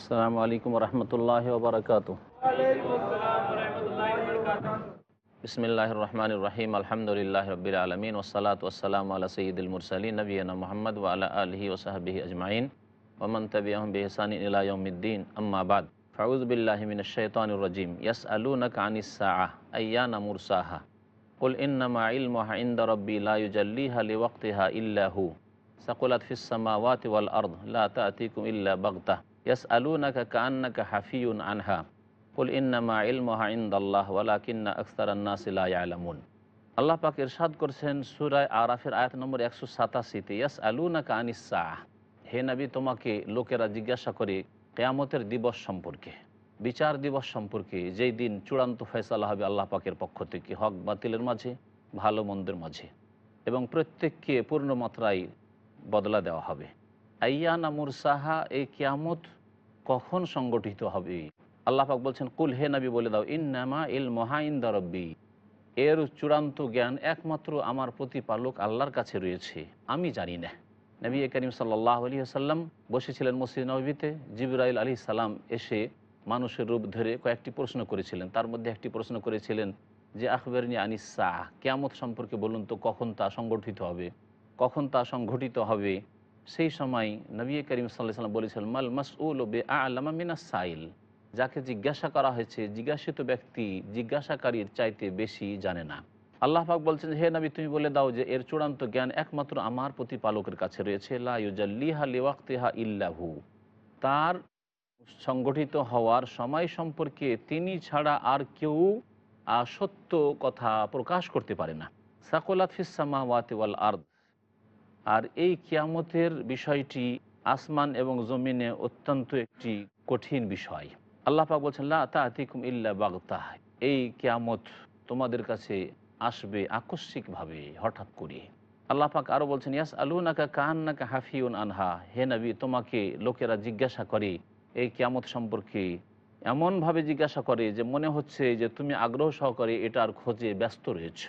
আসসালামু আলাইকুম রহমতুল্লাহ ওবরাকাত বিসমিল্লাহ রহমান রহিম আলহামদুলিল্লাহ রবিল আলমিন ওসালাত ওসালাম আল্লাহ সঈদুল মুরসালী নবীনা মোহাম্মদ ওয়ালা আলহি ওসাহাবি আজমাইন ওমন তবিআম বেহসান ইলায়ুদ্দিন আম্মাবাদ ফাউজবিল্লাহমিন শৈতানুরজিম ইয়াস আলু নক আনিসাহ আয়ানা মুরসাহা কুল ইন্নামা ইলমহা ইন্দ রব্বি লা ইউজাল্লিহা লিওয়াক্তিহা ইল্লাহু সাকুলাত ফিস সামাওয়াতি ওয়াল আরদ লা তা'তিকুম ইল্লা বাগতাহ ইয়াসআলুনাকা কাআন্নাকা হাফিয়ুন আনহা। কুল ইন্নামা ইলমুহা ইনদাল্লাহ, ওয়ালাকিন্না আকসারান নাসি লা ইয়ালামুন। আল্লাহ পাক ইরশাদ করছেন সূরা আরাফের আয়াত নম্বর 187 তে ইয়াসআলুনাকা আনিস সাআহ। হে নবী, তোমাকে লোকেরা জিজ্ঞাসা করে কেয়ামতের দিবস সম্পর্কে, বিচার দিবস সম্পর্কে, যেই দিন চূড়ান্ত ফয়সালা হবে আল্লাহ পাকের পক্ষ থেকে, হক বাতিলের মাঝে, ভালো মন্দের মাঝে, এবং প্রত্যেককে পূর্ণ মাত্রায় বদলা দেওয়া হবে। আইয়ানা মুরসাহা, এই কিয়ামত কখন সংগঠিত হবে? আল্লাহ পাক বলছেন, কুল হে নবী, বলে দাও, ইন্নামা ইল মহাইন্দা রব্বি। এর চূড়ান্ত জ্ঞান একমাত্র আমার প্রতিপালক আল্লাহর কাছে রয়েছে। আমি জানি না। নবী করিম সাল্লাহ আলী আসাল্লাম বসেছিলেন মসজিদ নবীতে। জিবরাইল আলী সালাম এসে মানুষের রূপ ধরে কয়েকটি প্রশ্ন করেছিলেন। তার মধ্যে একটি প্রশ্ন করেছিলেন যে, আখবরনি আনিস সাহ, কেয়ামত সম্পর্কে বলুন তো, কখন তা সংগঠিত হবে? কখন তা সংঘটিত হবে? সেই সময় নবী করিম সাল্লাম বলেছিলেন, মাল মাসউল ও বে আলামা মিনা সাইল। যাকে জিজ্ঞাসা করা হয়েছে, জিজ্ঞাসিত ব্যক্তি জিজ্ঞাসাকারীর চাইতে বেশি জানে না। আল্লাহ পাক বলছেন, হে নবী, তুমি বলে দাও যে এর চূড়ান্ত জ্ঞান একমাত্র আমার প্রতিপালকের কাছে রয়েছে। লাইজাল্লিহা লিওয়াক্তিহা ইল্লাহু। তার সংগঠিত হওয়ার সময় সম্পর্কে তিনি ছাড়া আর কেউ সত্য কথা প্রকাশ করতে পারে না। সাকোলাত ফিসামা ওয়াতিওয়াল আর্দ। আর এই কিয়ামতের বিষয়টি আসমান এবং জমিনে অত্যন্ত একটি কঠিন বিষয়। আল্লাহ পাক বলছেন, লা ইল্লা বাগতাহ এই কিয়ামত তোমাদের কাছে আসবে আকস্মিকভাবে, হঠাৎ করে। আল্লাহ পাক আরও বলছেন ইয়াস আলু নাকা কাহান নাকা হাফিউন আনহা। হে নবী, তোমাকে লোকেরা জিজ্ঞাসা করে, এই কিয়ামত সম্পর্কে এমনভাবে জিজ্ঞাসা করে যে মনে হচ্ছে যে তুমি আগ্রহ সহকারে এটার খোঁজে ব্যস্ত রয়েছ,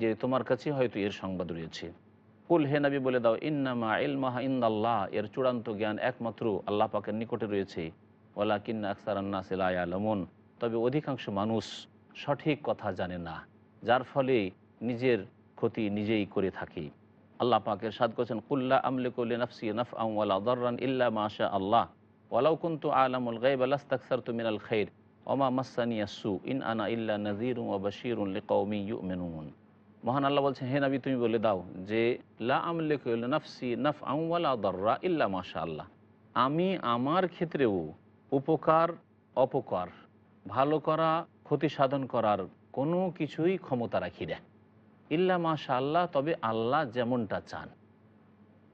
যে তোমার কাছে হয়তো এর সংবাদ রয়েছে। কুল হে নবী বলে দাও, ইন্নামা ইলমাহা ইন্দাল্লাহ। এর চূড়ান্ত জ্ঞান একমাত্র আল্লাহ পাকের নিকটে রয়েছে। ওলা কিন্না আকসার আন্না সিলায়ালমন তবে অধিকাংশ মানুষ সঠিক কথা জানে না, যার ফলে নিজের ক্ষতি নিজেই করে থাকে। আল্লাহ পাকের সাদ করছেন কুল্লা আমলিকুল্লি নফসি নফ ওয়ালা দর্রান ইল্লা মাশা আল্লাহ। ওয়ালাউ কুন্তু আলামুল গাইব আলাস্তাকসার মিনাল খৈর ওমা মাসানিয়া সু ইন আনা ইল্লা নজির ও বশিরুন লিকৌমি ইউমিনুন। মহান আল্লাহ বলছেন, হে নবী, তুমি বলে দাও যে, লা নফ আমি আমার ক্ষেত্রেও উপকার, অপকার, ভালো করা, ক্ষতি সাধন করার কোনো কিছুই ক্ষমতা রাখি না। ইল্লা মাশা আল্লাহ তবে আল্লাহ যেমনটা চান।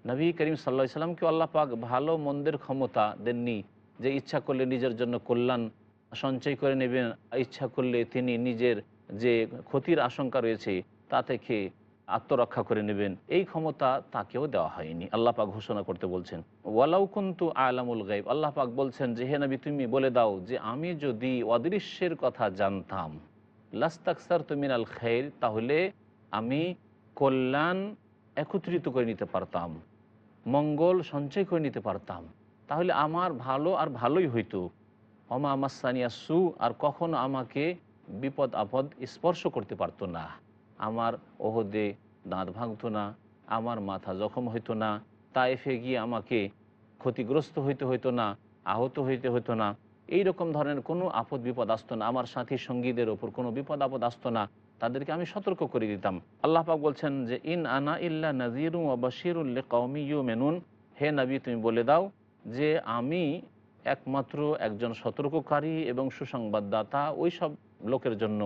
নবী করিম সাল্লা সাল্লামকে আল্লাহ পাক ভালো, মন্দের ক্ষমতা দেননি যে ইচ্ছা করলে নিজের জন্য কল্যাণ সঞ্চয় করে নেবেন, ইচ্ছা করলে তিনি নিজের যে ক্ষতির আশঙ্কা রয়েছে তা থেকে আত্মরক্ষা করে নেবেন? এই ক্ষমতা তাকেও দেওয়া হয়নি। আল্লাহ পাক ঘোষণা করতে বলছেন, ওয়ালাউ কুন্তু আলামুল গাইব আল্লাহ পাক বলছেন যে, হে নবী, তুমি বলে দাও যে, আমি যদি অদৃশ্যের কথা জানতাম লাস্তাকসার তুমিনাল খের তাহলে আমি কল্যাণ একত্রিত করে নিতে পারতাম, মঙ্গল সঞ্চয় করে নিতে পারতাম। তাহলে আমার ভালো আর ভালোই হইতো। অমা আমাসানিয়া সু, আর কখনো আমাকে বিপদ আপদ স্পর্শ করতে পারতো না। আমার ওহদে দাঁত ভাঙতো না, আমার মাথা জখম হইতো না তাইফে গিয়ে আমাকে ক্ষতিগ্রস্ত হইতে হইতো না, আহত হইতে হইতো না। এই রকম ধরনের কোনো আপদ বিপদ আসতো না, আমার সাথী সঙ্গীদের ওপর কোনো বিপদ আপদ আসতো না, তাদেরকে আমি সতর্ক করে দিতাম। আল্লাহ পাক বলছেন যে, ইন আনা ইল্লা নাজিরু বাসিরুল্লে কৌমি ইউ মেনুন হে নবী, তুমি বলে দাও যে, আমি একমাত্র একজন সতর্ককারী এবং সুসংবাদদাতা ওই সব লোকের জন্য,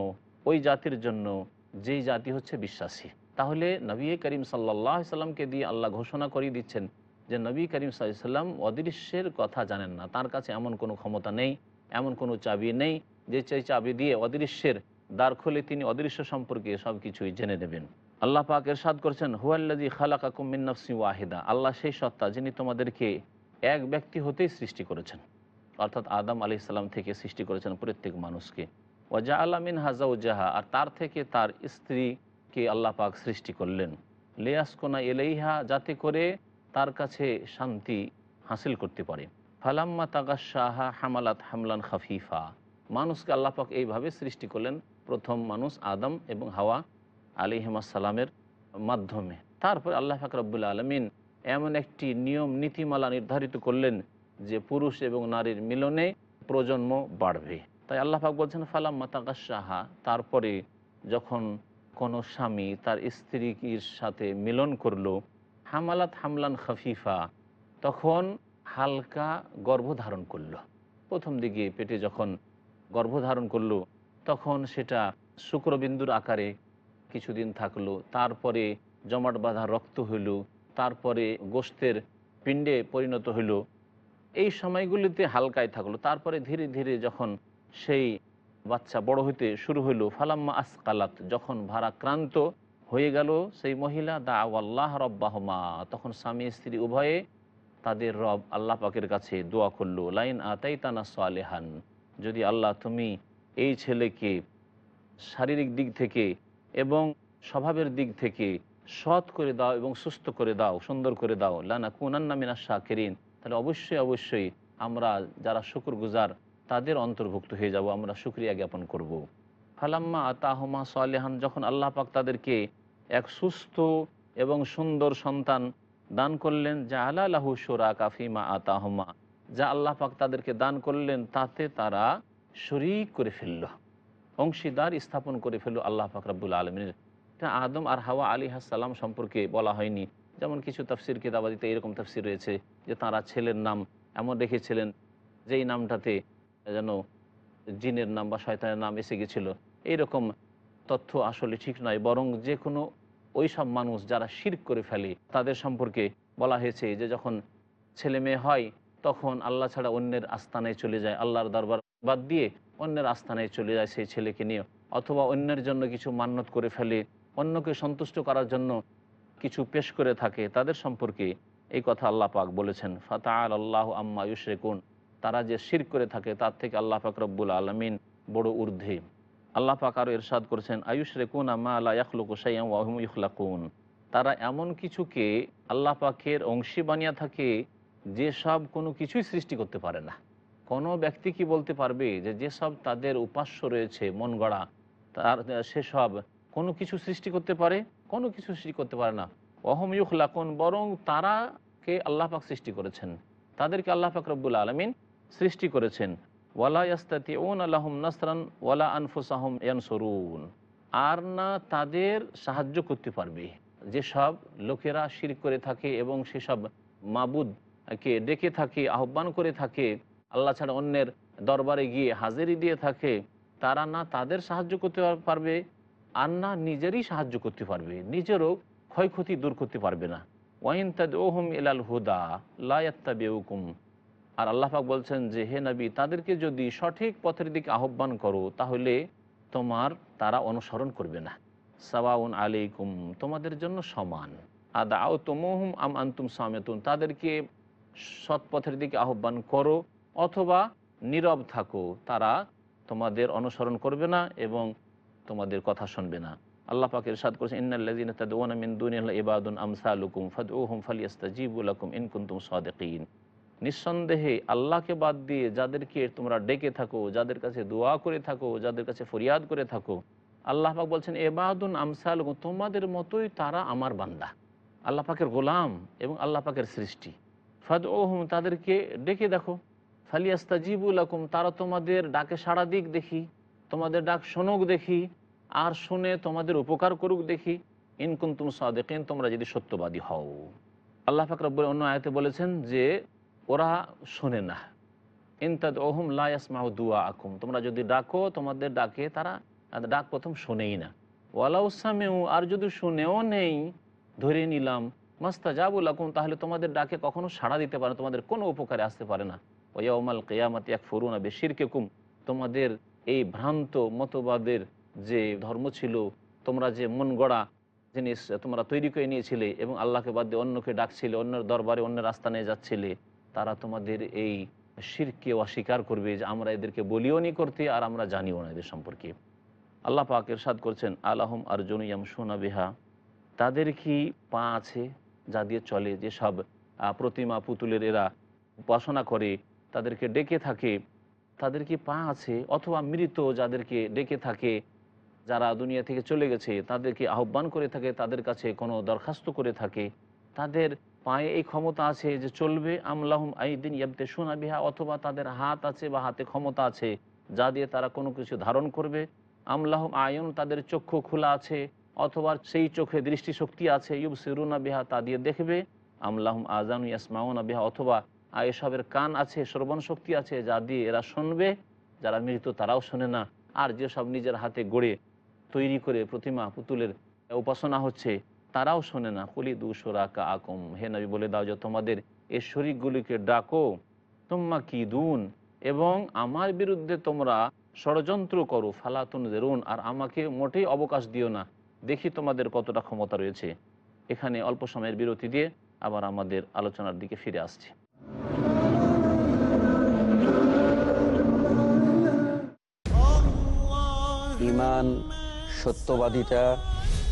ওই জাতির জন্য যেই জাতি হচ্ছে বিশ্বাসী। তাহলে নবী করিম সাল্লাহ সাল্লামকে দিয়ে আল্লাহ ঘোষণা করিয়ে দিচ্ছেন যে নবী করিম সাল্লাম অদৃশ্যের কথা জানেন না। তার কাছে এমন কোনো ক্ষমতা নেই, এমন কোনো চাবি নেই যে চাই চাবি দিয়ে অদৃশ্যের দ্বার খুলে তিনি অদৃশ্য সম্পর্কে সব কিছুই জেনে নেবেন। আল্লাহ পাক এরশাদ করছেন হুয়াল্লাজি খালাকা কুমিন নফসি ওয়াহিদা। আল্লাহ সেই সত্তা যিনি তোমাদেরকে এক ব্যক্তি হতেই সৃষ্টি করেছেন। অর্থাৎ আদম আলি ইসলাম থেকে সৃষ্টি করেছেন প্রত্যেক মানুষকে। ওয়াজা আলামিন হাজাউজাহা আর তার থেকে তার স্ত্রীকে আল্লাহ পাক সৃষ্টি করলেন। লেয়াসকোনা এলেইহা যাতে করে তার কাছে শান্তি হাসিল করতে পারে। ফালাম্মা তাগাশাহা হামালাত হামলান খাফিফা, মানুষকে আল্লাহ পাক এইভাবে সৃষ্টি করলেন, প্রথম মানুষ আদম এবং হাওয়া আলী সালামের মাধ্যমে। তারপর আল্লাহ ফাকরাবুল আলমিন এমন একটি নিয়ম, নীতিমালা নির্ধারিত করলেন যে পুরুষ এবং নারীর মিলনে প্রজন্ম বাড়বে। তাই আল্লাহ পাক বলছেন ফালাম মাতাকাশাহা তারপরে যখন কোনো স্বামী তার স্ত্রীর সাথে মিলন করল, হামালাত হামলান খাফিফা, তখন হালকা গর্ভধারণ করল। প্রথম দিকে পেটে যখন গর্ভধারণ করল, তখন সেটা শুক্রবিন্দুর আকারে কিছুদিন থাকল, তারপরে জমাট বাঁধা রক্ত হইল, তারপরে গোস্তের পিণ্ডে পরিণত হইল। এই সময়গুলিতে হালকায় থাকল, তারপরে ধীরে ধীরে যখন সেই বাচ্চা বড় হইতে শুরু হইল, ফালাম্মা আসকালাত, যখন ভারাক্রান্ত হয়ে গেল সেই মহিলা দা আল্লাহ রব্বাহমা, তখন স্বামী, স্ত্রী উভয়ে তাদের রব আল্লাহ পাকের কাছে দোয়া করল, লাইন আতাই তানা সালেহান, যদি আল্লাহ তুমি এই ছেলেকে শারীরিক দিক থেকে এবং স্বভাবের দিক থেকে সৎ করে দাও এবং সুস্থ করে দাও, সুন্দর করে দাও লানা কুনান্না মিনা শাকেরিন, তাহলে অবশ্যই অবশ্যই আমরা যারা শুকুর গুজার তাদের অন্তর্ভুক্ত হয়ে যাব, আমরা শুক্রিয়া জ্ঞাপন করব। ফালাম্মা আতাহমা সালেহান, যখন আল্লাহ পাক তাদেরকে এক সুস্থ এবং সুন্দর সন্তান দান করলেন যা আলাহু সোরা কাফিমা আতাহমা, যা আল্লাহ পাক তাদেরকে দান করলেন, তাতে তারা শরিক করে ফেলল, অংশীদার স্থাপন করে ফেলল আল্লাহ পাক রাব্বুল আলমিনের আদম আর হাওয়া আলী হাসাল্লাম সম্পর্কে বলা হয়নি যেমন কিছু তফসির কিতাবাদিতে এরকম তফসির রয়েছে যে তারা ছেলের নাম এমন রেখেছিলেন, যেই নামটাতে যেন জিনের নাম বা শয়তানের নাম এসে গেছিল। এইরকম তথ্য আসলে ঠিক নয়, বরং যে কোনো ওই সব মানুষ যারা শির করে ফেলে, তাদের সম্পর্কে বলা হয়েছে যে যখন ছেলে মেয়ে হয়, তখন আল্লাহ ছাড়া অন্যের আস্থানায় চলে যায়। আল্লাহর দরবার বাদ দিয়ে অন্যের আস্থানায় চলে যায় সেই ছেলেকে নিয়ে। অথবা অন্যের জন্য কিছু মান্যত করে ফেলে, অন্যকে সন্তুষ্ট করার জন্য কিছু পেশ করে থাকে। তাদের সম্পর্কে এই কথা আল্লাহ পাক বলেছেন ফাতা আল্লাহ আম্মা ইউশরেকুন। তারা যে শির করে থাকে, তার থেকে আল্লাহ পাক রব্বুল আলমিন বড় ঊর্ধ্বে। আল্লাহ পাক আরও এরশাদ করেছেন আয়ুষ রেকুন আম্মা আল্লাহ ইয়াখলুকুসাইয়াম ওয়াহম ইখলাকুন। তারা এমন কিছুকে আল্লাহ পাকের অংশী বানিয়ে থাকে, যে সব কোনো কিছুই সৃষ্টি করতে পারে না। কোনো ব্যক্তি কি বলতে পারবে যে যেসব তাদের উপাস্য রয়েছে, মন গড়া, তার সেসব কোনো কিছু সৃষ্টি করতে পারে? কোনো কিছু সৃষ্টি করতে পারে না। অহম ইউখলাকুন বরং তারাকে আল্লাহ পাক সৃষ্টি করেছেন। তাদেরকে আল্লাহ পাক রব্বুল আলমিন সৃষ্টি করেছেন। ওয়ালা ওন আল্লাহম নাসরান ওয়ালা আনফুসাহম আর না তাদের সাহায্য করতে পারবে। যেসব লোকেরা শির করে থাকে এবং সেসব মাবুদকে ডেকে থাকে, আহ্বান করে থাকে, আল্লাহ ছাড়া অন্যের দরবারে গিয়ে হাজিরি দিয়ে থাকে, তারা না তাদের সাহায্য করতে পারবে, আর না নিজেরই সাহায্য করতে পারবে। নিজেরও ক্ষয়ক্ষতি দূর করতে পারবে না। ওয়াইন তাদ ওহম এলাল হুদা লায়াত্তা বেউকুম আর আল্লাহাক বলছেন যে, হে নবী, তাদেরকে যদি সঠিক পথের দিকে আহ্বান করো, তাহলে তোমার তারা অনুসরণ করবে না। সাবাউন আলাইকুম, তোমাদের জন্য সমান। আদা আও তোমহুম আম আন্তুম সামেতুন, তাদেরকে সৎ পথের দিকে আহ্বান করো অথবা নীরব থাকো, তারা তোমাদের অনুসরণ করবে না এবং তোমাদের কথা শুনবে না। আল্লাহ পাক ইরশাদ করেছেন ইন্নাল্লাযিন তাদউনা মিন দুনিল্লাহি ইবাদুন আমসালুকুম ফাদউহুম ফালিয়াস্তাজিবু লাকুম ইন কুনতুম সাদিকিন। নিঃসন্দেহে আল্লাহকে বাদ দিয়ে যাদেরকে তোমরা ডেকে থাকো, যাদের কাছে দোয়া করে থাকো, যাদের কাছে ফরিয়াদ করে থাকো, আল্লাহ পাক বলছেন, এবাদুন আমসাল তোমাদের মতোই তারা আমার বান্দা। আল্লাহ পাকের গোলাম এবং আল্লাহ পাকের সৃষ্টি। ফাদ ওহম তাদেরকে ডেকে দেখো। ফালিয়াস্তাজিবুল আকুম তারা তোমাদের ডাকে সাড়া দিক দেখি, তোমাদের ডাক শোনক দেখি, আর শুনে তোমাদের উপকার করুক দেখি। ইনকুন তুম সাদেকিন, তোমরা যদি সত্যবাদী হও। আল্লাহ ফাকরাবুল অন্য আয়তে বলেছেন যে ওরা শোনে না। ইনতাদ ওহম লায়াসমাউ দুয়া আকুম তোমরা যদি ডাকো, তোমাদের ডাকে তারা ডাক প্রথম শোনেই না। ওয়ালাউসামেও আর যদি শুনেও নেই, ধরে নিলাম মাস্তা জাবুল আকুম তাহলে তোমাদের ডাকে কখনো সাড়া দিতে পারে তোমাদের কোনো উপকারে আসতে পারে না। ওয়াউমাল কেয়ামাত এক ফরুনা বেশির কেকুম তোমাদের এই ভ্রান্ত মতবাদের যে ধর্ম ছিল, তোমরা যে মন গড়া জিনিস তোমরা তৈরি করে নিয়েছিলে এবং আল্লাহকে বাদ দিয়ে অন্যকে ডাকছিলে, অন্যের দরবারে অন্যের রাস্তা নিয়ে যাচ্ছিলে তারা তোমাদের এই শিরকে অস্বীকার করবে যে আমরা এদেরকে বলিও নি করতে আর আমরা জানিও না এদের সম্পর্কে। আল্লাহ পাক এরশাদ করছেন, আলাহম আরজুন ইয়ামসুনা বিহা। তাদের কি পা আছে যা দিয়ে চলে? যেসব প্রতিমা পুতুলের এরা উপাসনা করে, তাদেরকে ডেকে থাকে। তাদের কি পা আছে? অথবা মৃত যাদেরকে ডেকে থাকে, যারা দুনিয়া থেকে চলে গেছে তাদেরকে আহ্বান করে থাকে? তাদের কাছে কোনো দরখাস্ত করে থাকে? তাদের পায়ে এই ক্ষমতা আছে যে চলবে আমলাহুম আইদিন ইয়াবতে শোনা বিহা, অথবা তাদের হাত আছে বা হাতে ক্ষমতা আছে, যা দিয়ে তারা কোনো কিছু ধারণ করবে। আমলাহুম আয়ন, তাদের চক্ষু খোলা আছে, অথবা সেই চোখে দৃষ্টিশক্তি আছে ইউব সিরুনা বিহা, তা দিয়ে দেখবে। আমলাহুম আজানু ইয়াসমাউনা বিহা, অথবা এসবের কান আছে, শ্রবণ শক্তি আছে, যা দিয়ে এরা শুনবে। যারা মৃত, তারাও শোনে না। আর যেসব নিজের হাতে গড়ে তৈরি করে প্রতিমা পুতুলের উপাসনা হচ্ছে তারাও শোনে না। কলি দুসরা কা আকম। হে নবী, বলে দাও যে তোমাদের এই শরিকগুলিকে ডাকো। তোমা কি দুন এবং আমার বিরুদ্ধে তোমরা ষড়যন্ত্র করো। ফালাতুন দেরুন আর আমাকে মোটেই অবকাশ দিও না। দেখি তোমাদের কতটা ক্ষমতা রয়েছে। এখানে অল্প সময়ের বিরতি দিয়ে আবার আমাদের আলোচনার দিকে ফিরে আসছি। ইমান সত্যবাদিতা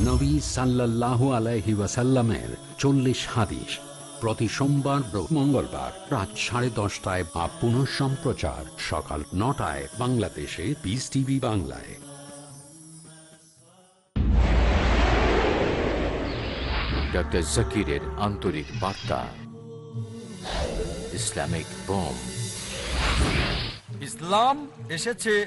নবী সাল্লাহ আলাইহি ওয়াসাল্লামের চল্লিশ হাদিস। প্রতি সোমবার মঙ্গলবার রাত সাড়ে দশটায় বা পুনঃ সম্প্রচার সকাল নটায় বাংলাদেশে পিস টিভি বাংলায়। ডক্টর জাকিরের আন্তরিক বার্তা। Islamic bomb. ইসলাম এসেছে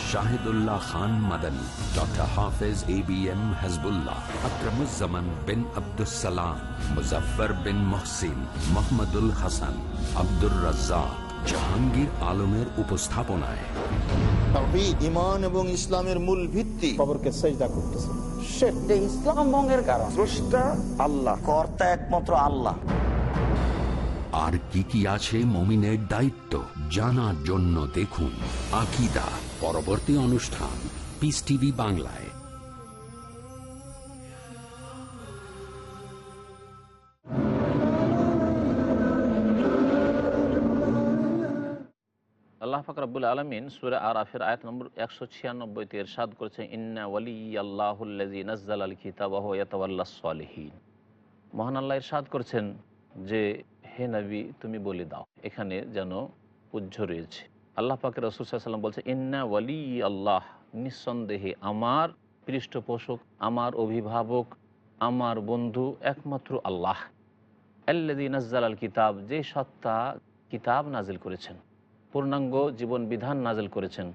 Shahidullah Khan Madani doctor Hafez A B M Hazbullah bin Abdussalam Muzaffar bin Mohsin Mohammadul Hasan Abdur Razzak Jahangir আলমের উপস্থাপনায়। ইমান এবং ইসলামের মূল ভিত্তি। খবরকে সেজদা করতেছে। সেটা ইসলাম ভঙ্গের কারণ। স্রষ্টা আল্লাহ কর্তা একমাত্র আল্লাহ। আর কি কি আছে মমিনের দায়িত্ব জানার জন্য দেখুন আকিদা। পরবর্তী অনুষ্ঠান পিস টিভি বাংলায়। আল্লাহ ফাকর রব্বুল আলমিন সুরে আর আফের আয়াত নম্বর একশো ছিয়ানব্বইতে এরশাদ করেছেন, ইন্না ওয়ালি আল্লাহুল্লাজি নজ্জাল আল কিতাবাহ ইয়াতাল্লা মহান আল্লাহ ইরশাদ করছেন যে, হে নবী, তুমি বলে দাও, এখানে যেন পূজ্য রয়েছে। আল্লাহ পাকের রসুল সাল্লাম বলছে, ইন্না ওয়ালি আল্লাহ নিঃসন্দেহে আমার পৃষ্ঠপোষক, আমার অভিভাবক, আমার বন্ধু একমাত্র আল্লাহ। আল্লাদি নাজ্জাল আল কিতাব, যে সত্তা কিতাব নাজিল করেছেন, পূর্ণাঙ্গ জীবন বিধান নাজিল করেছেন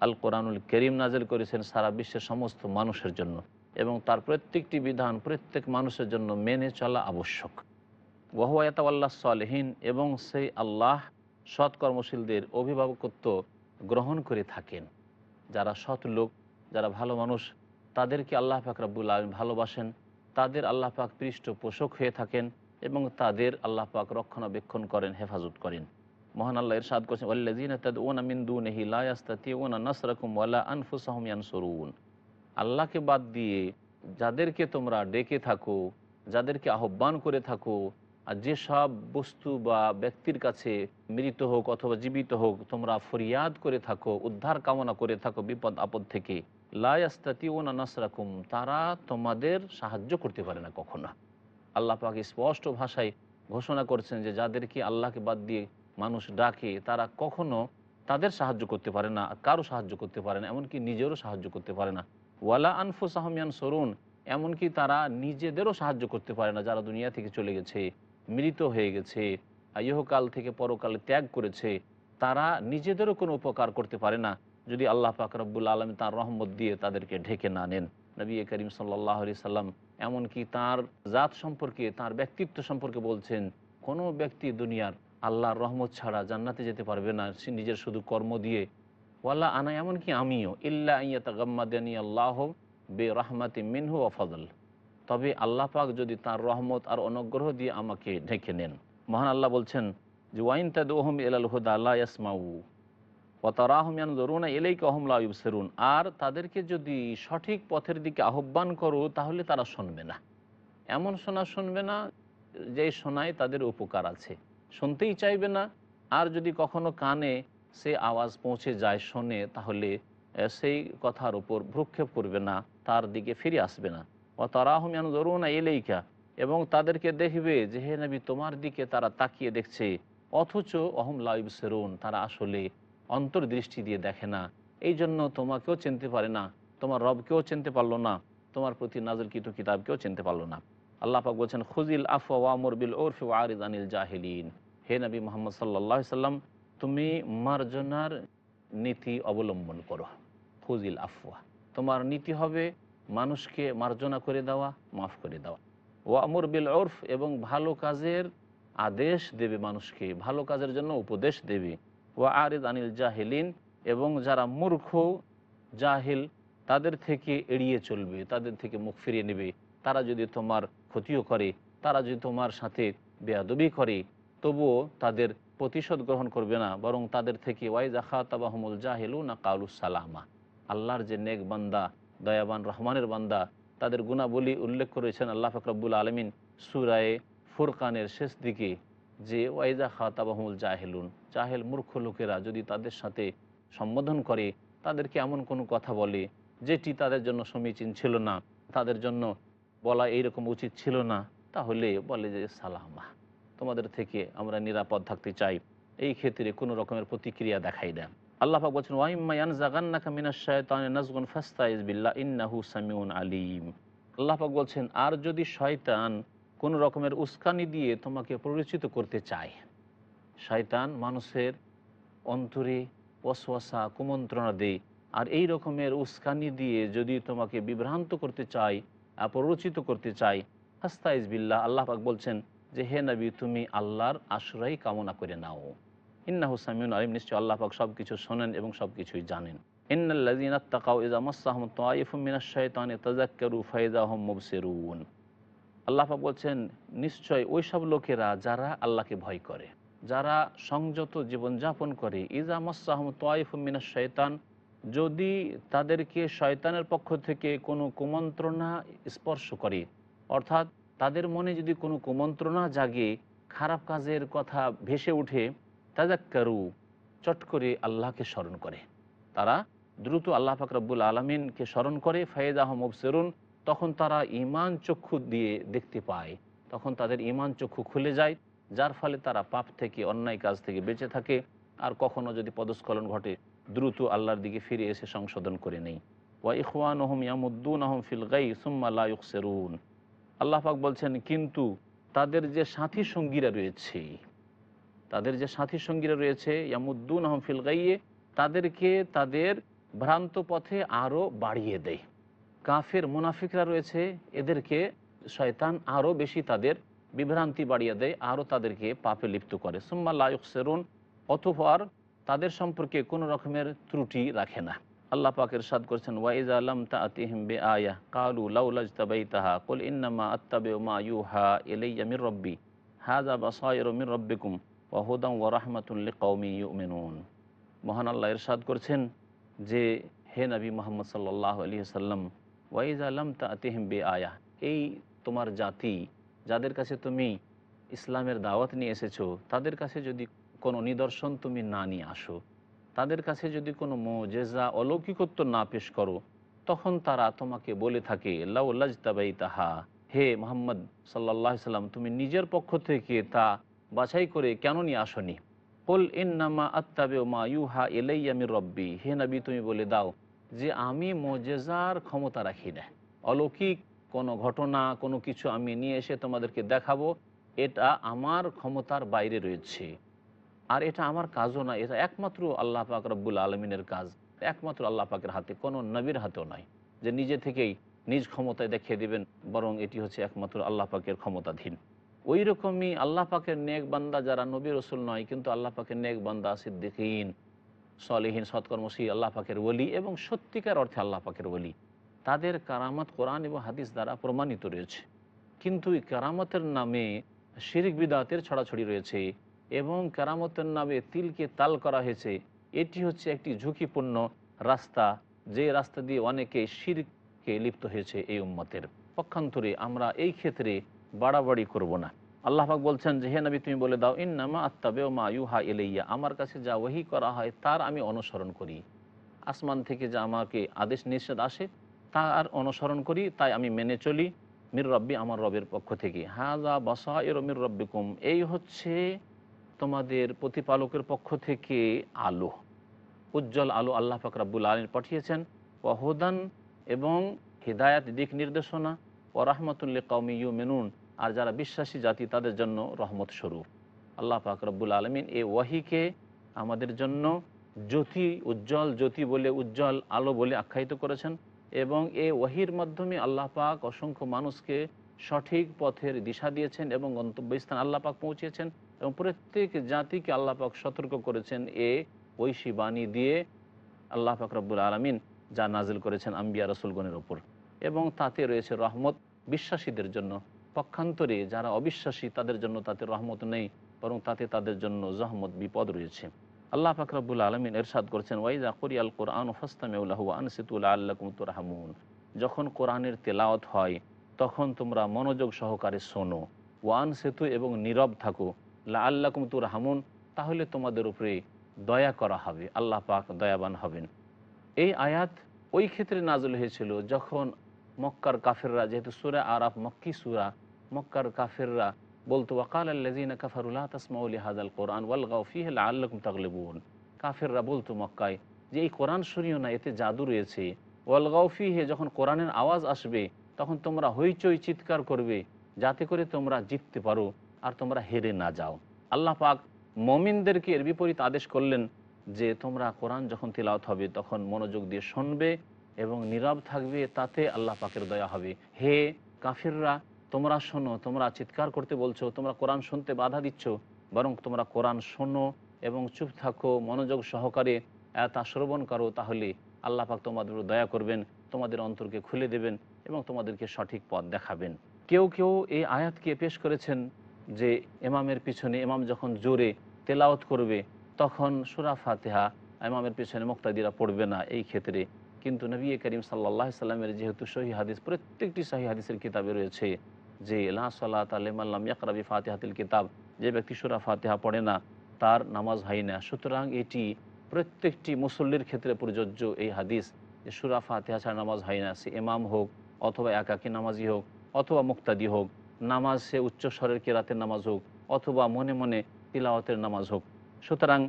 আল কোরআনুল করিম নাজিল করেছেন সারা বিশ্বের সমস্ত মানুষের জন্য এবং তার প্রত্যেকটি বিধান প্রত্যেক মানুষের জন্য মেনে চলা আবশ্যক। ওয়াহুয়াতাল্লাহ সালহীন এবং সেই আল্লাহ সৎকর্মশীলদের অভিভাবকত্ব গ্রহণ করে থাকেন। যারা সৎ লোক, যারা ভালো মানুষ, তাদেরকে আল্লাহ পাক রাব্বুল আলম ভালোবাসেন। তাদের আল্লাহ পাক পৃষ্ঠপোষক হয়ে থাকেন এবং তাদের আল্লাহ পাক রক্ষণাবেক্ষণ করেন, হেফাজত করেন। মহান আল্লাহ ইরশাদ করছেন আল্লাহকে বাদ দিয়ে যাদেরকে তোমরা ডেকে থাকো, যাদেরকে আহ্বান করে থাকো আর যেসব বস্তু বা ব্যক্তির কাছে মৃত হোক অথবা জীবিত হোক, তোমরা ফরিয়াদ করে থাকো, উদ্ধার কামনা করে থাকো বিপদ আপদ থেকে। লায়াস্তাতি ও নাসরাকুম, তারা তোমাদের সাহায্য করতে পারে না কখনো। আল্লাহ পাক স্পষ্ট ভাষায় ঘোষণা করছেন যে, যাদেরকে আল্লাহকে বাদ দিয়ে মানুষ ডাকে, তারা কখনো তাদের সাহায্য করতে পারে না কারও সাহায্য করতে পারে না, এমনকি নিজেরও সাহায্য করতে পারে না। ওয়ালা আনফুস আহমিয়ান সরুন এমনকি তারা নিজেদেরও সাহায্য করতে পারে না, যারা দুনিয়া থেকে চলে গেছে। মৃত হয়ে গেছে ইহকাল থেকে পরকালে ত্যাগ করেছে, তারা নিজেদেরও কোনো উপকার করতে পারে না। যদি আল্লাহ পাক রব্বুল আলম তার রহমত দিয়ে তাদেরকে ঢেকে না নেন। নবী করিম সাল্লাহ আলি সাল্লাম এমনকি তার জাত সম্পর্কে, তার ব্যক্তিত্ব সম্পর্কে বলছেন, কোনো ব্যক্তি দুনিয়ার আল্লাহর রহমত ছাড়া জান্নাতে যেতে পারবে না, সে নিজের শুধু কর্ম দিয়ে। ওয়াল্লা আনা এমনকি আমিও, ইল্লা ইয়াতা গাম্মাদানি আল্লাহ বে রহমাতি মিনহু অফজল তবে আল্লাহ পাক যদি তার রহমত আর অনুগ্রহ দিয়ে আমাকে ঢেকে নেন। মহান আল্লাহ বলছেন যে, ওয়াইন তাদুহম এলাল হুদা আল্লাহ ইয়াসমাউ ও তারাহমিয়ান জরুনা এলেই কহমলা ইউসেরুন আর তাদেরকে যদি সঠিক পথের দিকে আহ্বান করো, তাহলে তারা শুনবে না। এমন শোনা শুনবে না যে শোনায় তাদের উপকার আছে। শুনতেই চাইবে না। আর যদি কখনো কানে সে আওয়াজ পৌঁছে যায় শোনে, তাহলে সেই কথার উপর ভ্রুক্ষেপ করবে না, তার দিকে ফিরে আসবে না। ও জরুনা এলেইকা এবং তাদেরকে দেখবে যে হে নবী, তোমার দিকে তারা তাকিয়ে দেখছে, অথচ অহম লাইব সেরুন তারা আসলে অন্তর্দৃষ্টি দিয়ে দেখে না। এই জন্য তোমাকেও চিনতে পারে না, তোমার রবকেও চিনতে পারল না, তোমার প্রতি নাজলকৃত কিতাবকেও চিনতে পারল না। আল্লাহ পাক বলছেন, খুজিল আফওয়া ওয়ামর বিল ওরফ ওয়ারিদ আনিল জাহিলিন। হে নবী মোহাম্মদ সাল্লাহ সাল্লাম, তুমি মার্জনার নীতি অবলম্বন করো। খুজিল আফওয়া, তোমার নীতি হবে মানুষকে মার্জনা করে দেওয়া, মাফ করে দেওয়া। ওয়ামর বিল ওরফ এবং ভালো কাজের আদেশ দেবে মানুষকে, ভালো কাজের জন্য উপদেশ দেবে। ওয়া আরিদ আনিল জাহিলিন এবং যারা মূর্খ, জাহিল, তাদের থেকে এড়িয়ে চলবে, তাদের থেকে মুখ ফিরিয়ে নেবে। তারা যদি তোমার ক্ষতিও করে, তারা যদি তোমার সাথে বেয়াদবি করে, তবুও তাদের প্রতিশোধ গ্রহণ করবে না, বরং তাদের থেকে ওয়াইজা খাতাবাহমুল জাহিলু না কালু সালামা। আল্লাহর যে নেক বান্দা দয়াবান রহমানের বান্দা, তাদের গুণাবলী উল্লেখ করেছেন আল্লাহ ফকরাবুল আলমিন সুরায়ে ফুরকানের শেষ দিকে যে, ওয়াইজা খাতাবাহমুল জাহেলুন জাহেল মূর্খ লোকেরা যদি তাদের সাথে সম্বোধন করে, তাদেরকে এমন কোনো কথা বলে যেটি তাদের জন্য সমীচীন ছিল না, তাদের জন্য বলা এইরকম উচিত ছিল না, তাহলে বলে যে, সালামা, তোমাদের থেকে আমরা নিরাপদ থাকতে চাই। এই ক্ষেত্রে কোনো রকমের প্রতিক্রিয়া দেখাই দেন আল্লাহ পাক বলছেন ওয়াইম্মায়ান সামিউন আলিম। আল্লাহ পাক বলছেন, আর যদি শয়তান কোনো রকমের উস্কানি দিয়ে তোমাকে পরিচিত করতে চায়, শয়তান মানুষের অন্তরে ওয়াসওয়াসা, কুমন্ত্রণা দেয়। আর এই রকমের উস্কানি দিয়ে যদি তোমাকে বিভ্রান্ত করতে চাই প্ররোচিত করতে চাই হাস্তাইজ বিল্লাহ, আল্লাহ পাক বলছেন যে, হে নবী, তুমি আল্লাহর আশ্রয় কামনা করে নাও। ইন্না হুসামিউন আলিম নিশ্চয় আল্লাহ পাক সব কিছু শোনেন এবং সব কিছুই জানেন। ইন্নাল্লাযীনা তাকাউ মাসসাহুম তাইফুম মিনাশ শাইতানি তাযাক্কারু ফাইযা হুম মুবসিরুন। আল্লাহ পাক বলছেন নিশ্চয় ওই সব লোকেরা যারা আল্লাহকে ভয় করে, যারা সংযত জীবনযাপন করে ইজা মাসাহম তোয়াইফুম মিনাশ শয়তান যদি তাদেরকে শয়তানের পক্ষ থেকে কোনো কুমন্ত্রণা স্পর্শ করে, অর্থাৎ তাদের মনে যদি কোনো কুমন্ত্রণা জাগে, খারাপ কাজের কথা ভেসে উঠে তাজাক্কারু, চট করে আল্লাহকে স্মরণ করে। তারা দ্রুত আল্লাহ ফাকরাবুল আলমিনকে স্মরণ করে ফয়েদ আহমদ সেরুন তখন তারা ইমান চক্ষু দিয়ে দেখতে পায়। তখন তাদের ইমান চক্ষু খুলে যায়, যার ফলে তারা পাপ থেকে, অন্যায় কাজ থেকে বেঁচে থাকে। আর কখনো যদি পদস্খলন ঘটে, দ্রুত আল্লাহর দিকে ফিরে এসে সংশোধন করে নেই। ওয়া ইখওয়ান ওহম ইয়ামুদ্দুন আহম ফিল গাই সুম্মা লা ইউকসেরুন আল্লাহ পাক বলছেন, কিন্তু তাদের যে সাথী সঙ্গীরা রয়েছে তাদের যে সাথী সঙ্গীরা রয়েছে ইয়ামুদ্দুন আহম ফিল গাইয়ে, তাদেরকে তাদের ভ্রান্ত পথে আরও বাড়িয়ে দেয়। কাফের মুনাফিকরা রয়েছে, এদেরকে শয়তান আরও বেশি তাদের বিভ্রান্তি বাড়িয়ে দেয় আরও তাদেরকে পাপে লিপ্ত করে। সুম্মা লায়ক সেরুন অতপর তাদের সম্পর্কে কোনো রকমের ত্রুটি রাখে না। আল্লাহ পাকের সাদ করছেন ওয়াইজ আলম তাতিহিম বে আয়া কালু লাউলাজ তাবাই তাহা কুল ইন্নামা আত্তাবে মা ইউহা এলাইয়া মির রব্বি হাজা বাসায়র মির রব্বিকুম। ওয়াহুদাম ওয়া রাহমাতুল্লি কৌমি ইউমিনুন। মহান আল্লাহ ইরশাদ করছেন যে, হে নবী মোহাম্মদ সাল্লাহ আলী সাল্লাম ওয়াইজ আলম তাতিহিম বে আয়া এই তোমার জাতি, যাদের কাছে তুমি ইসলামের দাওয়াত নিয়ে এসেছ, তাদের কাছে যদি কোনো নিদর্শন তুমি না নিয়ে আসো, তাদের কাছে যদি কোনো মোজেজা অলৌকিকত্ব না পেশ করো, তখন তারা তোমাকে বলে থাকে, লাউ লাউল্লাজ তাবাই তাহা হে মোহাম্মদ সাল্লাহ সাল্লাম তুমি নিজের পক্ষ থেকে তা বাছাই করে কেন নিয়ে আসনি? কল ইন্নামা আত্তাবে মা ইউহা এলাইয়ামি রব্বি। হে নবী, তুমি বলে দাও যে আমি মোজেজার ক্ষমতা রাখি না। অলৌকিক কোনো ঘটনা, কোনো কিছু আমি নিয়ে এসে তোমাদেরকে দেখাবো, এটা আমার ক্ষমতার বাইরে রয়েছে। আর এটা আমার কাজও না, এটা একমাত্র আল্লাহ পাক রব্বুল আলমিনের কাজ। একমাত্র আল্লাহ পাকের হাতে, কোনো নবীর হাতেও নয়। যে নিজে থেকেই নিজ ক্ষমতায় দেখিয়ে দিবেন, বরং এটি হচ্ছে একমাত্র আল্লাহ পাকের ক্ষমতাধীন। ওই রকমই আল্লাহ পাকের নেক বান্দা যারা নবী রসুল নয়, কিন্তু আল্লাহ পাকের নেক বান্দা সিদ্দিকীন, সলিহীন সৎকর্মশী আল্লাহ পাকের ওলি এবং সত্যিকার অর্থে আল্লাহ পাকের ওলি। তাদের কারামত কোরআন এবং হাদিস দ্বারা প্রমাণিত রয়েছে। কিন্তু এই কারামতের নামে শিরিক বিদাতের ছড়াছড়ি রয়েছে এবং কারামতের নামে তিলকে তাল করা হয়েছে। এটি হচ্ছে একটি ঝুঁকিপূর্ণ রাস্তা, যে রাস্তা দিয়ে অনেকে শিরকে লিপ্ত হয়েছে এই উম্মতের। পক্ষান্তরে আমরা এই ক্ষেত্রে বাড়াবাড়ি করব না। আল্লাহ পাক বলছেন যে, হে নবী, তুমি বলে দাও, ইন্নামা আত্তাবে ও মা ইউহা এলাইয়া আমার কাছে যা ওহি করা হয় তার আমি অনুসরণ করি। আসমান থেকে যা আমাকে আদেশ নিষেধ আসে তার অনুসরণ করি, তাই আমি মেনে চলি। মির রব্বি, আমার রবের পক্ষ থেকে। হাজা বাসা এর মির রব্বিকুম, এই হচ্ছে তোমাদের প্রতিপালকের পক্ষ থেকে আলো। উজ্জ্বল আলো আল্লাহ ফাকরাবুল আলম পাঠিয়েছেন। ওয়াহুদান এবং হৃদায়াত, দিক নির্দেশনা। ও রাহমাতুল্লি কৌমি ইউ মেনুন আর যারা বিশ্বাসী জাতি, তাদের জন্য রহমত স্বরূপ। আল্লাহ পাক রব্বুল আলমিন এই ওয়াহিকে আমাদের জন্য জ্যোতি উজ্জ্বল, জ্যোতি বলে উজ্জ্বল, আলো বলে আখ্যায়িত করেছেন এবং এই ওয়াহির মাধ্যমে আল্লাহ পাক অসংখ্য মানুষকে সঠিক পথের দিশা দিয়েছেন এবং গন্তব্যস্থান আল্লাহ পাক পৌঁছেছেন এবং প্রত্যেক জাতিকে আল্লাহ পাক সতর্ক করেছেন এ ঐশী বাণী দিয়ে আল্লাহ পাক রব্বুল আলমিন যা নাজিল করেছেন আম্বিয়া রসুলগণের ওপর। এবং তাতে রয়েছে রহমত বিশ্বাসীদের জন্য। পক্ষান্তরে যারা অবিশ্বাসী, তাদের জন্য তাতে রহমত নেই, বরং তাতে তাদের জন্য জহমত, বিপদ রয়েছে। আল্লাহ ফাকরাবুল আলমিন এরশাদ করছেন ওয়াইজা করি আল কোরআন ফস্তামেউল্লাহ আনসিতুল আল্লাকুম তুরাহমুন। যখন কোরআনের তেলাওয়াত হয়, তখন তোমরা মনোযোগ সহকারে শোনো। ওয়ান সেতু এবং নীরব থাকো লা আল্লাকুম তুর হামুন তাহলে তোমাদের উপরে দয়া করা হবে, আল্লাহ পাক দয়াবান হবেন। এই আয়াত ওই ক্ষেত্রে নাজল হয়েছিল যখন মক্কার কাফেররা, যেহেতু সুরা আরাফ, মক্কি সুরা মক্কার কাফেররা বলতো, ওয়াকাল আল্লাজিনা কাফারুল্লাহ তাসমাউলি হাজাল কোরআন ওয়াল গাউফিহ আল্লাকুম তাগলেবুন। কাফেররা বলতো মক্কায় যে, এই কোরআন শুনিও না, এতে জাদু রয়েছে। ওয়াল গাউফিহে যখন কোরআনের আওয়াজ আসবে, তখন তোমরা হইচই চিৎকার করবে, যাতে করে তোমরা জিততে পারো আর তোমরা হেরে না যাও। আল্লাহ পাক মমিনদেরকে এর বিপরীত আদেশ করলেন যে, তোমরা কোরআন যখন তিলাওত হবে, তখন মনোযোগ দিয়ে শুনবে এবং নীরব থাকবে, তাতে আল্লাহ পাকের দয়া হবে। হে কাফিররা তোমরা শোনো, তোমরা চিৎকার করতে বলছো, তোমরা কোরআন শুনতে বাধা দিচ্ছ, বরং তোমরা কোরআন শোনো এবং চুপ থাকো, মনোযোগ সহকারে তা শ্রবণ করো, তাহলে আল্লাহ পাক তোমাদের দয়া করবেন, তোমাদের অন্তরকে খুলে দেবেন এবং তোমাদেরকে সঠিক পথ দেখাবেন। কেউ কেউ এই আয়াতকে পেশ করেছেন যে এমামের পিছনে এমাম যখন জোরে তেলাওত করবে, তখন সুরা ফাতেহা ইমামের পিছনে মুক্তাদিরা পড়বে না এই ক্ষেত্রে। কিন্তু নবী করিম সাল্লাহ সাল্লামের যেহেতু সহি হাদিস, প্রত্যেকটি সহি হাদিসের কিতাবে রয়েছে। যে, লা ইয়াকরাবি ফাতেহাতিল কিতাব। যে ব্যক্তি সুরা ফাতেহা পড়ে না, তার নামাজ হয় না। সুতরাং এটি প্রত্যেকটি মুসল্লির ক্ষেত্রে প্রযোজ্য এই হাদিস যে, সুরা ফাতেহা ছাড়া নামাজ হয় না। সে এমাম হোক অথবা একাকী নামাজি হোক অথবা মুক্তাদি হোক, নামাজ সে উচ্চ স্বরের কেরাতের নামাজ হোক অথবা মনে মনে তিলাওয়াতের নামাজ হোক। সুতরাং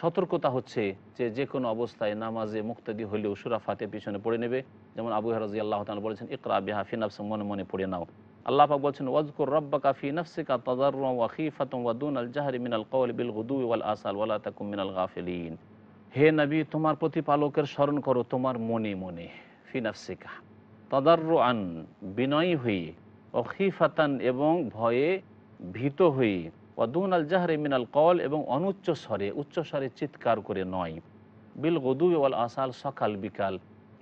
সতর্কতা হচ্ছে যে যে কোনো অবস্থায় নামাজে মুক্তাদি হলেও সুরা ফাতে পিছনে পড়ে নেবে। যেমন আবু রাজি আল্লাহ তালা বলেছেন, ইকরা বিহা ফিনাফস মনে মনে পড়ে নাও। আল্লাহ পাক বলছেন, ওয়াজকুর রব্বাকা ফি নাফসিকা তাদাররুআ ওয়া খিফাতান ওয়া দুনাল জাহরি মিনাল কওলি বিল গুদুই ওয়াল আসাল ওয়ালা তাকুম মিনাল গাফিলিন। হে নবী, তোমার প্রতিপালকের স্মরণ করো, তোমার মনে মনে, ফি নাফসিকা। তদার্রুআন, বিনয়ী হয়ে অখিফাতান এবং ভয়ে ভীত হয়ে ওয়াদুন আল জাহরে মিনাল কল এবং অনুচ্চ স্বরে, উচ্চ স্বরে চিৎকার করে নয়। বিল গদু ওয়াল আসাল, সকাল বিকাল।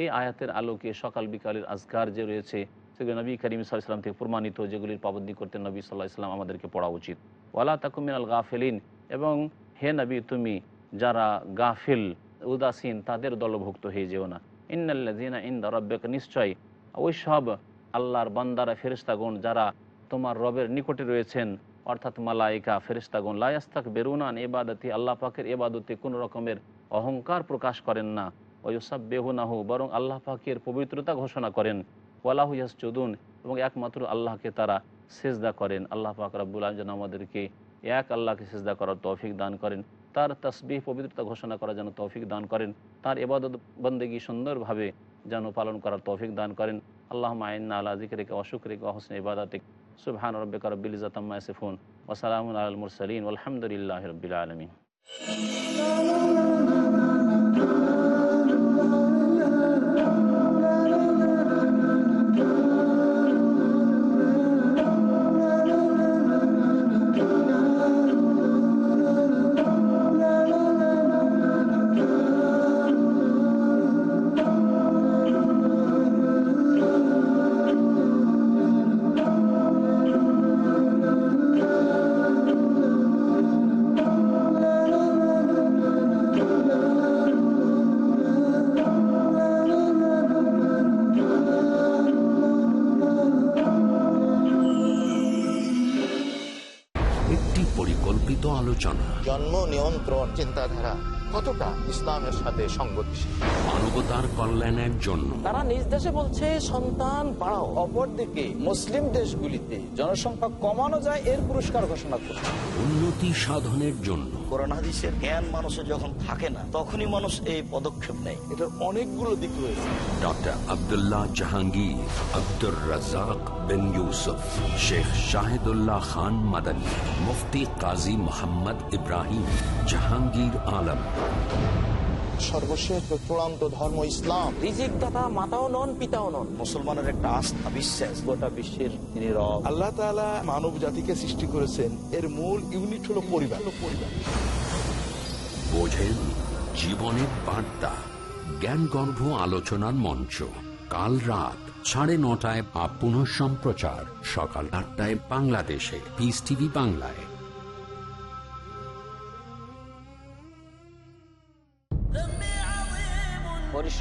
এই আয়াতের আলোকে সকাল বিকালের আজকার যে রয়েছে সেগুলো নবী করিম সাল্লাম থেকে প্রমাণিত যেগুলির পাবন্দি করতে নবী সাল্লাহ ইসলাম আমাদেরকে পড়া উচিত। ওয়ালা তাকুমিনাল গাফেলিন, এবং হে নবী, তুমি যারা গাফিল, উদাসীন, তাদের দলভুক্ত হয়ে যেও না। ইন্নাল্লাজিনা ইন্দা রব্বেক, নিশ্চয় ওই সব আল্লাহর বান্দারা ফেরিস্তাগুন যারা তোমার রবের নিকটে রয়েছেন, অর্থাৎ মালাইকা ফেরিস্তাগুন লায়াস্তাক বেরুনান এবাদতি আল্লাহ পাকের এবাদতে কোনো রকমের অহংকার প্রকাশ করেন না। ওয়ুসাব বেহুনাহু বরং আল্লাহ পাকের পবিত্রতা ঘোষণা করেন। ওয়ালাহু ইয়াসজুদুন এবং একমাত্র আল্লাহকে তারা সেজদা করেন। আল্লাহ পাক রব্বুল আলম যেন আমাদেরকে এক আল্লাহকে সেজদা করার তৌফিক দান করেন। তার তসবিহ পবিত্রতা ঘোষণা করার যেন তৌফিক দান করেন। তার এবাদত বন্দেগী সুন্দরভাবে যেন পালন করার তৌফিক দান করেন। আল্লাহ মাইন্না আল্লাহ জিকরিকা অশুক্রিকা হোসেন ইবাদাতিক। সুবহান রব্বিকা রব্বিল ইজ্জাতাম্মা ইয়াসিফুন। ওয়া সালামুন আলাল মুরসালিন। ওয়ালহামদুলিল্লাহি রাব্বিল আলামিন। পরিকল্পিত আলোচনা। জন্ম নিয়ন্ত্রণ চিন্তাধারা কতটা ইসলামের সাথে সঙ্গতিশীল? মানবতার কল্যাণের জন্য। তারা নিজ দেশে বলছে সন্তান বাড়াও। অপরদিকে মুসলিম দেশগুলিতে জনসংখ্যা কমানো যায় এর পুরস্কার ঘোষণা করছে। উন্নতি সাধনের জন্য। কোরআন হাদিসের জ্ঞান মানুষের যখন থাকে না তখনই মানুষ এই পদক্ষেপ নেয়। এটার অনেকগুলো দিক রয়েছে। ডক্টর আব্দুল্লাহ জাহাঙ্গীর আব্দুর রাজাক বিন ইউসুফ শেখ শাহিদুল্লাহ খান মাদানী মুফতি কাজী মোহাম্মদ ইব্রাহিম জাহাঙ্গীর আলম। সর্বশেষ চূড়ান্ত ধর্ম ইসলাম। রিজিক দাতা মাতাও নন পিতাও নন। মুসলমানের একটা আস্থা বিশ্বাস। গোটা বিশ্বের তিনি রব। আল্লাহ তাআলা মানব জাতিকে সৃষ্টি করেছেন। এর মূল ইউনিট হলো পরিবার। পরিবার বোঝেন জীবনের বার্তা জ্ঞানগর্ভ আলোচনার মঞ্চ। কাল রাত সাড়ে নটায় বা পুনঃ সম্প্রচার সকাল আটটায় বাংলাদেশে। পিস টিভি বাংলায়।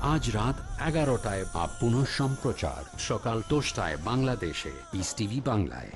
আজ রাত এগারোটায় বা পুনঃ সম্প্রচার সকাল দশটায় বাংলাদেশে ইস টিভি বাংলায়।